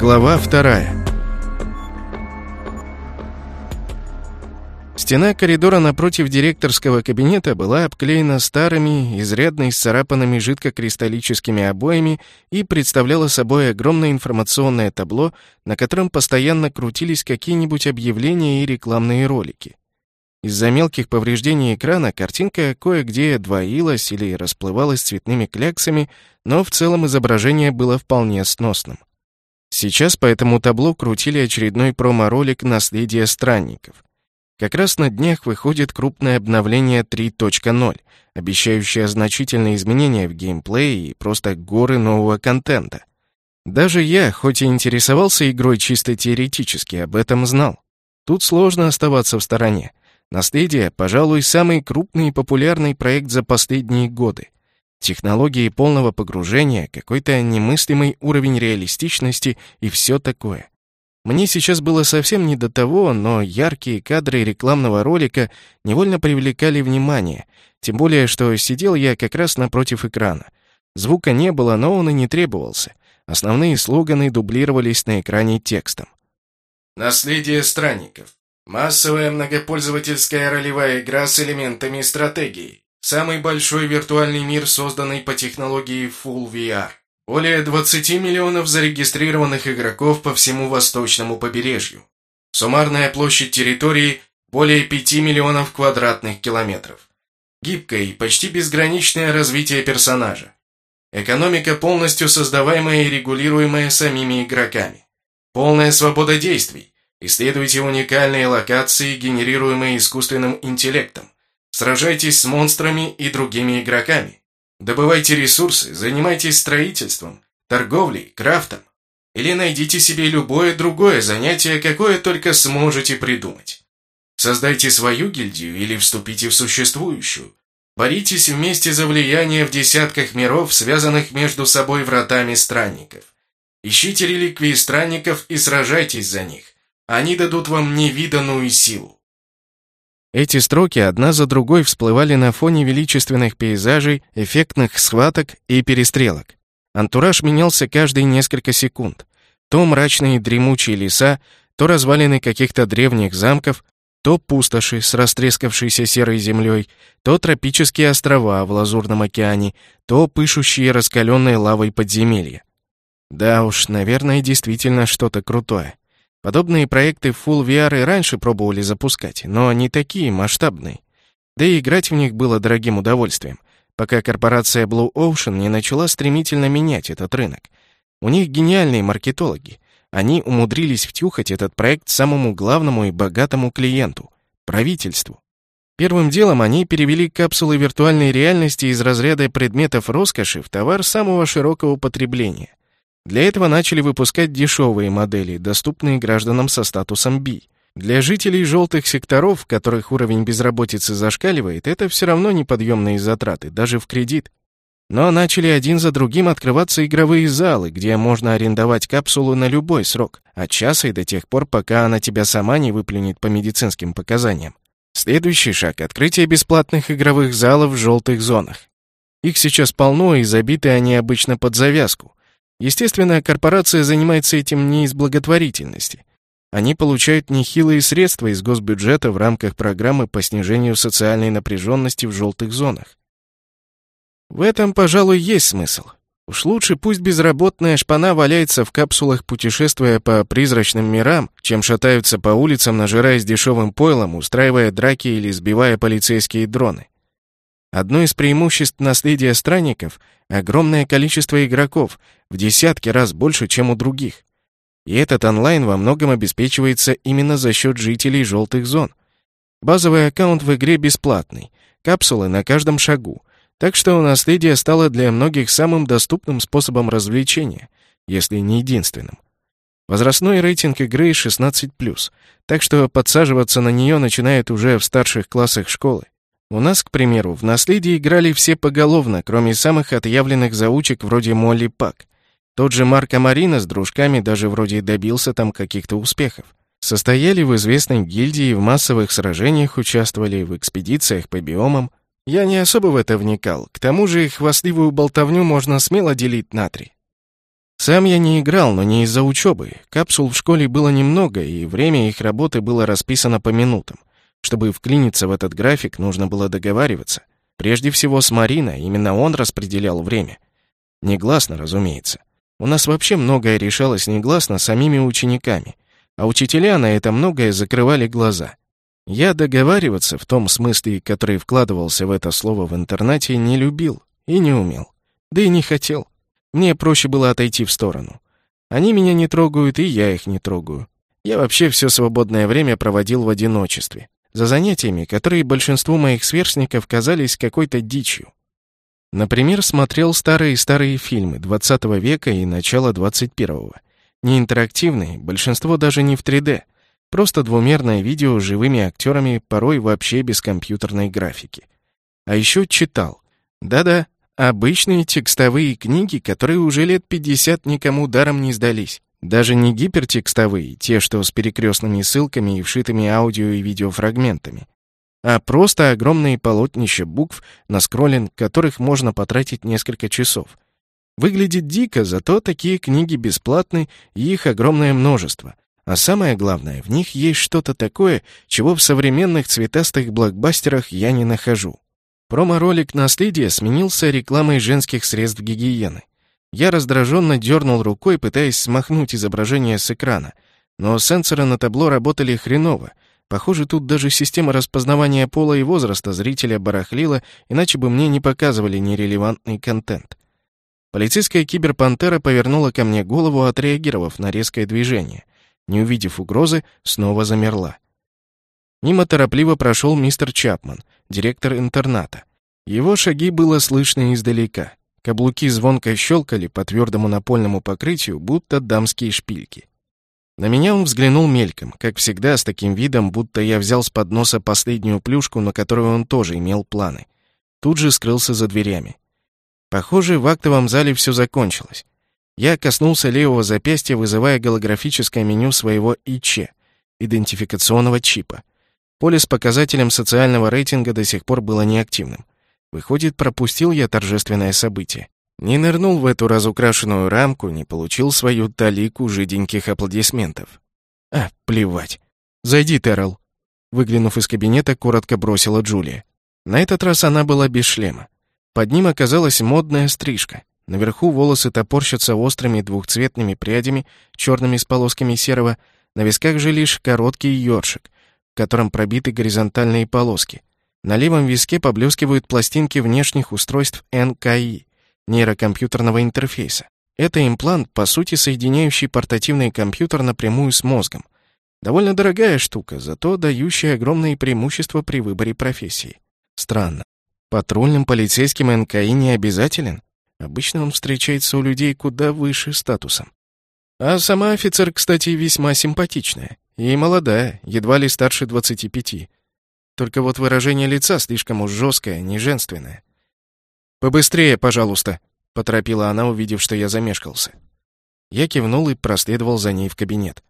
Глава вторая. Стена коридора напротив директорского кабинета была обклеена старыми, изрядно исцарапанными жидкокристаллическими обоями и представляла собой огромное информационное табло, на котором постоянно крутились какие-нибудь объявления и рекламные ролики. Из-за мелких повреждений экрана картинка кое-где двоилась или расплывалась цветными кляксами, но в целом изображение было вполне сносным. Сейчас по этому табло крутили очередной промо-ролик «Наследие странников». Как раз на днях выходит крупное обновление 3.0, обещающее значительные изменения в геймплее и просто горы нового контента. Даже я, хоть и интересовался игрой чисто теоретически, об этом знал. Тут сложно оставаться в стороне. Наследие, пожалуй, самый крупный и популярный проект за последние годы. Технологии полного погружения, какой-то немыслимый уровень реалистичности и все такое. Мне сейчас было совсем не до того, но яркие кадры рекламного ролика невольно привлекали внимание, тем более, что сидел я как раз напротив экрана. Звука не было, но он и не требовался. Основные слоганы дублировались на экране текстом. Наследие странников. Массовая многопользовательская ролевая игра с элементами стратегии. Самый большой виртуальный мир, созданный по технологии Full VR. Более 20 миллионов зарегистрированных игроков по всему восточному побережью. Суммарная площадь территории более 5 миллионов квадратных километров. Гибкое и почти безграничное развитие персонажа. Экономика, полностью создаваемая и регулируемая самими игроками. Полная свобода действий. Исследуйте уникальные локации, генерируемые искусственным интеллектом. Сражайтесь с монстрами и другими игроками. Добывайте ресурсы, занимайтесь строительством, торговлей, крафтом. Или найдите себе любое другое занятие, какое только сможете придумать. Создайте свою гильдию или вступите в существующую. Боритесь вместе за влияние в десятках миров, связанных между собой вратами странников. Ищите реликвии странников и сражайтесь за них. Они дадут вам невиданную силу. Эти строки одна за другой всплывали на фоне величественных пейзажей, эффектных схваток и перестрелок. Антураж менялся каждые несколько секунд. То мрачные дремучие леса, то развалины каких-то древних замков, то пустоши с растрескавшейся серой землей, то тропические острова в Лазурном океане, то пышущие раскаленной лавой подземелья. Да уж, наверное, действительно что-то крутое. Подобные проекты Full VR и раньше пробовали запускать, но не такие масштабные. Да и играть в них было дорогим удовольствием, пока корпорация Blue Ocean не начала стремительно менять этот рынок. У них гениальные маркетологи. Они умудрились втюхать этот проект самому главному и богатому клиенту — правительству. Первым делом они перевели капсулы виртуальной реальности из разряда предметов роскоши в товар самого широкого потребления. Для этого начали выпускать дешевые модели, доступные гражданам со статусом B. Для жителей желтых секторов, которых уровень безработицы зашкаливает, это все равно неподъемные затраты, даже в кредит. Но начали один за другим открываться игровые залы, где можно арендовать капсулу на любой срок, от часа и до тех пор, пока она тебя сама не выплюнет по медицинским показаниям. Следующий шаг — открытие бесплатных игровых залов в желтых зонах. Их сейчас полно, и забиты они обычно под завязку. Естественно, корпорация занимается этим не из благотворительности. Они получают нехилые средства из госбюджета в рамках программы по снижению социальной напряженности в желтых зонах. В этом, пожалуй, есть смысл. Уж лучше пусть безработная шпана валяется в капсулах, путешествуя по призрачным мирам, чем шатаются по улицам, нажираясь дешевым пойлом, устраивая драки или сбивая полицейские дроны. Одно из преимуществ наследия странников — огромное количество игроков, в десятки раз больше, чем у других. И этот онлайн во многом обеспечивается именно за счет жителей желтых зон. Базовый аккаунт в игре бесплатный, капсулы на каждом шагу, так что наследие стало для многих самым доступным способом развлечения, если не единственным. Возрастной рейтинг игры 16+, так что подсаживаться на нее начинают уже в старших классах школы. У нас, к примеру, в наследии играли все поголовно, кроме самых отъявленных заучек вроде Молли Пак. Тот же Марко Марина с дружками даже вроде добился там каких-то успехов. Состояли в известной гильдии, в массовых сражениях участвовали, в экспедициях по биомам. Я не особо в это вникал. К тому же хвастливую болтовню можно смело делить на три. Сам я не играл, но не из-за учебы. Капсул в школе было немного, и время их работы было расписано по минутам. Чтобы вклиниться в этот график, нужно было договариваться. Прежде всего с Мариной, именно он распределял время. Негласно, разумеется. У нас вообще многое решалось негласно самими учениками, а учителя на это многое закрывали глаза. Я договариваться в том смысле, который вкладывался в это слово в интернате, не любил и не умел. Да и не хотел. Мне проще было отойти в сторону. Они меня не трогают, и я их не трогаю. Я вообще все свободное время проводил в одиночестве, за занятиями, которые большинству моих сверстников казались какой-то дичью. Например, смотрел старые-старые фильмы 20 века и начала 21-го. Не интерактивные, большинство даже не в 3D. Просто двумерное видео с живыми актерами, порой вообще без компьютерной графики. А еще читал. Да-да, обычные текстовые книги, которые уже лет 50 никому даром не сдались. Даже не гипертекстовые, те, что с перекрестными ссылками и вшитыми аудио и видеофрагментами, а просто огромные полотнища букв, на скроллинг которых можно потратить несколько часов. Выглядит дико, зато такие книги бесплатны, и их огромное множество. А самое главное, в них есть что-то такое, чего в современных цветастых блокбастерах я не нахожу. Промо-ролик «Наследие» сменился рекламой женских средств гигиены. Я раздраженно дернул рукой, пытаясь смахнуть изображение с экрана, но сенсоры на табло работали хреново, Похоже, тут даже система распознавания пола и возраста зрителя барахлила, иначе бы мне не показывали нерелевантный контент. Полицейская киберпантера повернула ко мне голову, отреагировав на резкое движение. Не увидев угрозы, снова замерла. Мимо торопливо прошел мистер Чапман, директор интерната. Его шаги было слышно издалека. Каблуки звонко щелкали по твердому напольному покрытию, будто дамские шпильки. На меня он взглянул мельком, как всегда, с таким видом, будто я взял с подноса последнюю плюшку, на которую он тоже имел планы. Тут же скрылся за дверями. Похоже, в актовом зале все закончилось. Я коснулся левого запястья, вызывая голографическое меню своего ИЧ, идентификационного чипа. Поле с показателем социального рейтинга до сих пор было неактивным. Выходит, пропустил я торжественное событие. Не нырнул в эту разукрашенную рамку, не получил свою талику жиденьких аплодисментов. А, плевать. Зайди, Террел. Выглянув из кабинета, коротко бросила Джулия. На этот раз она была без шлема. Под ним оказалась модная стрижка. Наверху волосы топорщатся острыми двухцветными прядями, черными с полосками серого, на висках же лишь короткий ёршик, в котором пробиты горизонтальные полоски. На левом виске поблескивают пластинки внешних устройств НКИ нейрокомпьютерного интерфейса. Это имплант, по сути, соединяющий портативный компьютер напрямую с мозгом. Довольно дорогая штука, зато дающая огромные преимущества при выборе профессии. Странно. Патрульным полицейским НКИ не обязателен. Обычно он встречается у людей куда выше статусом. А сама офицер, кстати, весьма симпатичная. И молодая, едва ли старше 25. Только вот выражение лица слишком уж жесткое, не женственное. «Побыстрее, пожалуйста», — поторопила она, увидев, что я замешкался. Я кивнул и проследовал за ней в кабинет.